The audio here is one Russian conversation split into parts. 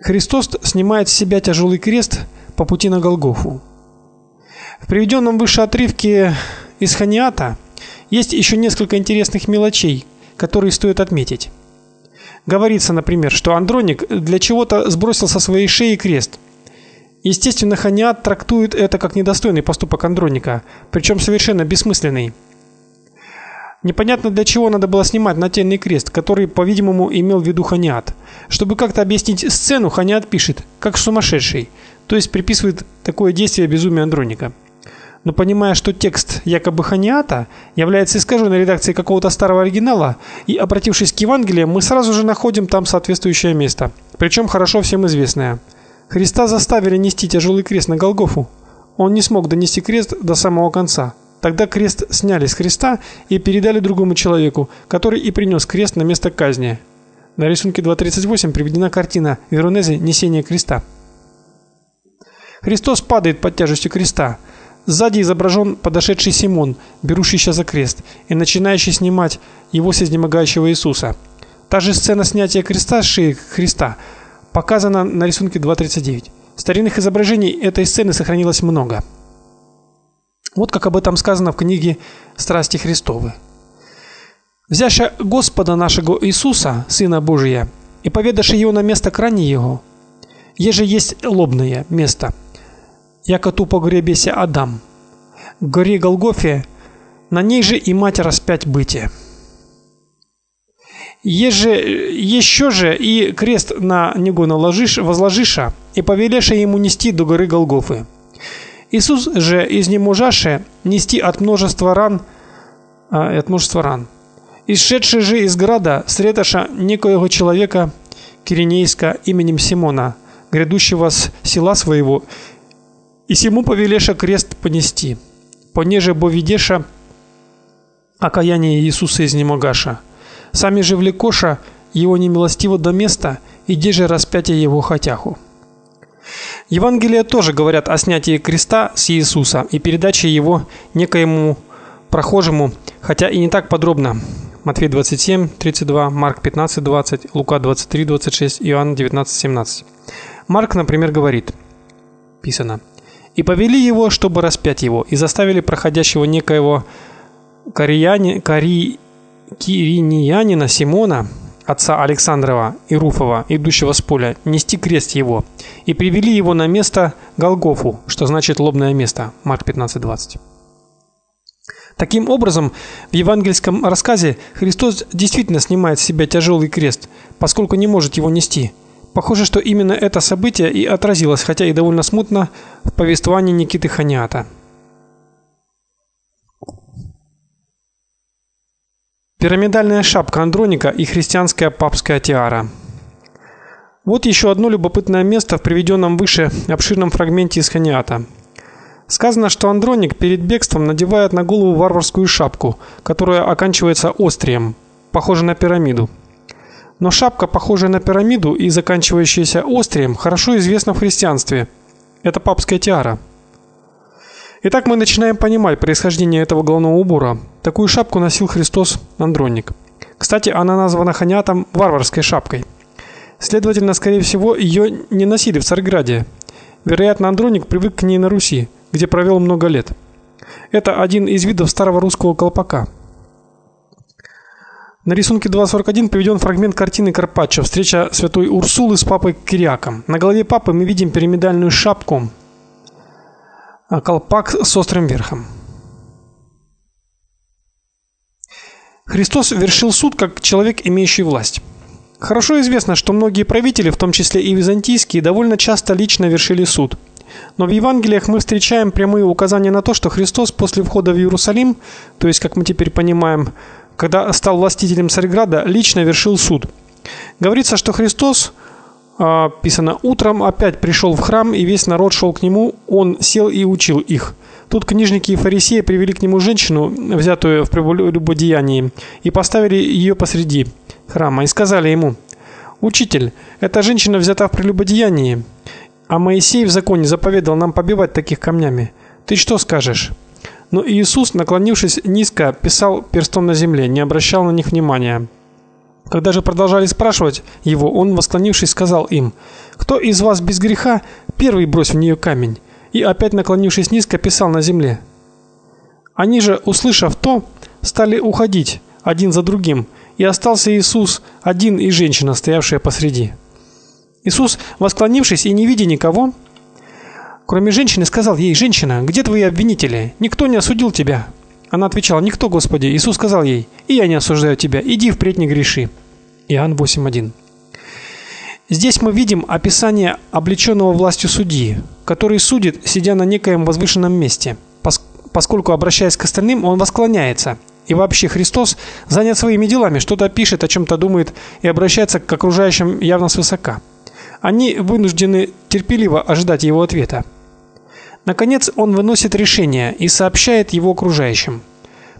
Христос снимает с себя тяжелый крест по пути на Голгофу. В приведенном выше отрывке из Ханиата есть еще несколько интересных мелочей, которые стоит отметить. Говорится, например, что Андроник для чего-то сбросил со своей шеи крест. Естественно, Ханиат трактует это как недостойный поступок Андроника, причем совершенно бессмысленный. Непонятно для чего надо было снимать нательный крест, который, по-видимому, имел в виду Ханиат. Чтобы как-то объяснить сцену, Ханиат пишет, как сумасшедший, то есть приписывает такое действие безумию Андроника. Но понимая, что текст якобы Ханиата является искаженной редакцией какого-то старого оригинала, и обратившись к Евангелиям, мы сразу же находим там соответствующее место, причем хорошо всем известное. Христа заставили нести тяжелый крест на Голгофу. Он не смог донести крест до самого конца. Тогда крест сняли с Христа и передали другому человеку, который и принес крест на место казни. На рисунке 2.38 приведена картина Веронезе «Несение креста». Христос падает под тяжестью креста. Сзади изображен подошедший Симон, берущийся за крест и начинающий снимать его с изнемогающего Иисуса. Та же сцена снятия креста с шеи Христа показана на рисунке 2.39. Старинных изображений этой сцены сохранилось много. Вот как об этом сказано в книге Страсти Христовы. Взяша Господа нашего Иисуса, Сына Божия, и поведаши его на место крани его, еже есть лобное место, яко ту погребеся Адам, к горе Голгофе, на ней же и мать распять бытие. Еже еще же и крест на него наложишь, возложиша, и повелеша ему нести до горы Голгофы. Иисус же изнеможаше нести от множества ран, а, от множества ран. Исшедший же из града среташа некоего человека киринейска именем Симона, грядущего с села своего, и сему повелеша крест понести. Понеже бо видеша окаяние Иисуса изнемогаша. Сами же влекоша его немилостиво до места, и деже распятие его хотяху. Евангелия тоже говорят о снятии креста с Иисуса и передаче его некоему прохожему, хотя и не так подробно. Матфей 27:32, Марк 15:20, Лука 23:26, Иоанн 19:17. Марк, например, говорит: писано: "И повели его, чтобы распять его, и заставили проходящего некоего Карияне, Кари Кириньянина Симона отца Александрова и Руфова, идущего с поля, нести крест его, и привели его на место Голгофу, что значит лобное место. Марк 15:20. Таким образом, в евангельском рассказе Христос действительно снимает с себя тяжелый крест, поскольку не может его нести. Похоже, что именно это событие и отразилось, хотя и довольно смутно, в повествовании Никиты Ханиата. Пирамидальная шапка Андроника и христианская папская тиара. Вот еще одно любопытное место в приведенном выше обширном фрагменте из Ханиата. Сказано, что Андроник перед бегством надевает на голову варварскую шапку, которая оканчивается острием, похожей на пирамиду. Но шапка, похожая на пирамиду и заканчивающаяся острием, хорошо известна в христианстве. Это папская тиара. Итак, мы начинаем понимать происхождение этого головного убора. Такую шапку носил Христос Андроник. Кстати, она названа ханятом варварской шапкой. Следовательно, скорее всего, ее не носили в Царьграде. Вероятно, Андроник привык к ней на Руси, где провел много лет. Это один из видов старого русского колпака. На рисунке 2.41 приведен фрагмент картины Карпаччо «Встреча святой Урсулы с папой Кириаком». На голове папы мы видим пирамидальную шапку а колпак с острым верхом. Христос вершил суд как человек, имеющий власть. Хорошо известно, что многие правители, в том числе и византийские, довольно часто лично вершили суд. Но в Евангелиях мы встречаем прямые указания на то, что Христос после входа в Иерусалим, то есть, как мы теперь понимаем, когда стал властителем Царьграда, лично вершил суд. Говорится, что Христос писано: "Утром опять пришел в храм, и весь народ шел к нему, он сел и учил их". Тут книжники и фарисеи привели к нему женщину, взятую в прелюбодеянии, и поставили ее посреди храма и сказали ему: "Учитель, эта женщина взята в прелюбодеянии, а Моисей в законе заповедал нам побивать таких камнями. Ты что скажешь?" Но Иисус, наклонившись низко, писал перстом на земле, не обращал на них внимания. Когда же продолжали спрашивать его, он, восклонившись, сказал им: Кто из вас без греха, первый брось в нее камень. И опять наклонившись низко, писал на земле. Они же, услышав то, стали уходить один за другим, и остался Иисус один и женщина, стоявшая посреди. Иисус, восклонившись и не видя никого, кроме женщины, сказал ей: "Женщина, где твои обвинители? Никто не осудил тебя?" Она отвечала: "Никто, Господи". Иисус сказал ей: "И я не осуждаю тебя. Иди впредь не греши". Иоанн 8:1. Здесь мы видим описание облеченного властью судьи, который судит, сидя на некоем возвышенном месте, поскольку обращаясь к остальным, он восклоняется. И вообще Христос занят своими делами, что-то пишет, о чем то думает и обращается к окружающим явно свысока. Они вынуждены терпеливо ожидать его ответа. Наконец он выносит решение и сообщает его окружающим.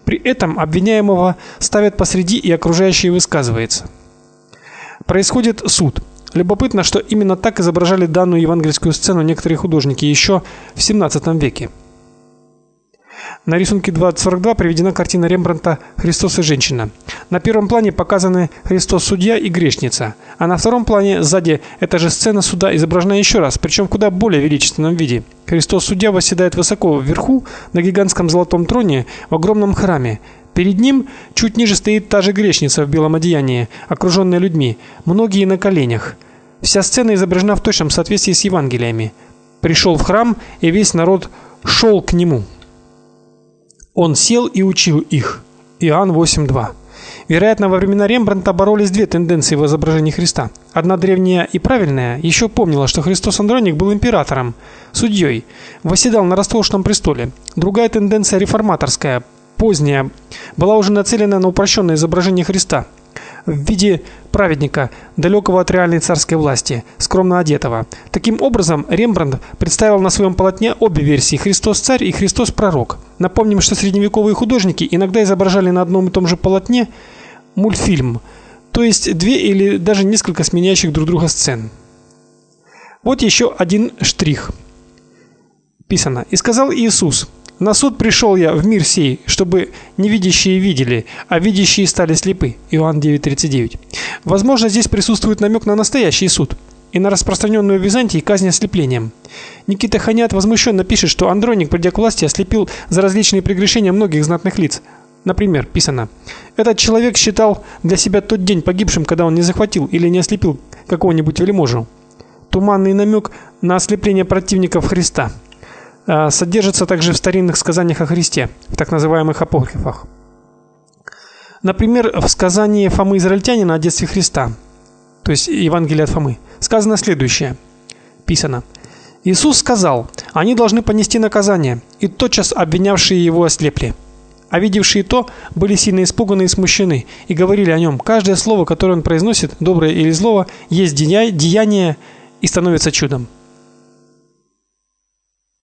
При этом обвиняемого ставят посреди, и окружающие высказываются. Происходит суд. Любопытно, что именно так изображали данную евангельскую сцену некоторые художники еще в 17 веке. На рисунке 242 приведена картина Рембрандта Христос и женщина. На первом плане показаны Христос судья и грешница, а на втором плане сзади эта же сцена суда изображена еще раз, причем куда более величественном виде. Христос судья восседает высоко вверху на гигантском золотом троне в огромном храме. Перед ним чуть ниже стоит та же грешница в белом одеянии, окруженная людьми, многие на коленях. Вся сцена изображена в точном соответствии с Евангелиями. Пришел в храм, и весь народ шел к нему. Он сел и учил их. Иоанн 8:2. Вероятно, во времена Рембрандта боролись две тенденции в изображении Христа. Одна древняя и правильная еще помнила, что Христос Андроник был императором, судьей, восседал на роскошном престоле. Другая тенденция реформаторская, поздняя, была уже нацелена на упрощенное изображение Христа – в виде праведника, далекого от реальной царской власти, скромно одетого. Таким образом, Рембрандт представил на своем полотне обе версии: Христос царь и Христос пророк. Напомним, что средневековые художники иногда изображали на одном и том же полотне мультфильм, то есть две или даже несколько сменяющих друг друга сцен. Вот еще один штрих. Писано: "И сказал Иисус: на суд пришел я в мир сей, чтобы невидящие видели, а видящие стали слепы. Иоанн 9:39. Возможно, здесь присутствует намек на настоящий суд и на распространенную в Византии казнь ослеплением. Никита Ханят возмущенно пишет, что Андроник, придя к власти, ослепил за различные прегрешения многих знатных лиц. Например, писано: "Этот человек считал для себя тот день погибшим, когда он не захватил или не ослепил какого-нибудь вельможу". Туманный намек на ослепление противников Христа. А, содержится также в старинных сказаниях о Христе, в так называемых апокрифах. Например, в сказании Фомы Израильтянина о детстве Христа, то есть Евангелие от Фомы, сказано следующее. Писано: Иисус сказал: "Они должны понести наказание", и тотчас обвинявшие его ослепли. А видевшие то были сильно испуганы и смущены, и говорили о нем: каждое слово, которое он произносит, доброе или злое, есть деяние и становится чудом.